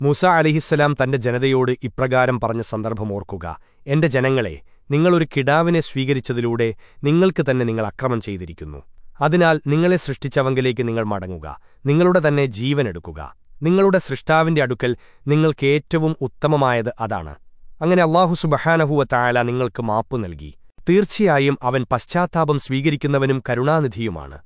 മൂസ അലിഹിസ്സലാം തന്റെ ജനതയോട് ഇപ്രകാരം പറഞ്ഞ സന്ദർഭം ഓർക്കുക. എന്റെ ജനങ്ങളെ നിങ്ങളൊരു കിടാവിനെ സ്വീകരിച്ചതിലൂടെ നിങ്ങൾക്ക് തന്നെ നിങ്ങൾ അക്രമം ചെയ്തിരിക്കുന്നു. അതിനാൽ നിങ്ങളെ സൃഷ്ടിച്ചവങ്കിലേക്ക് നിങ്ങൾ മടങ്ങുക. നിങ്ങളുടെ തന്നെ ജീവനെടുക്കുക നിങ്ങളുടെ സൃഷ്ടാവിന്റെ അടുക്കൽ നിങ്ങൾക്ക് ഏറ്റവും ഉത്തമമായത് അതാണ്. അങ്ങനെ അള്ളാഹു സുബഹാനഹുവ തായാല നിങ്ങൾക്ക് മാപ്പു നൽകി. തീർച്ചയായും അവൻ പശ്ചാത്താപം സ്വീകരിക്കുന്നവനും കരുണാനിധിയുമാണ്.